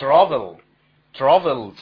travel, traveled.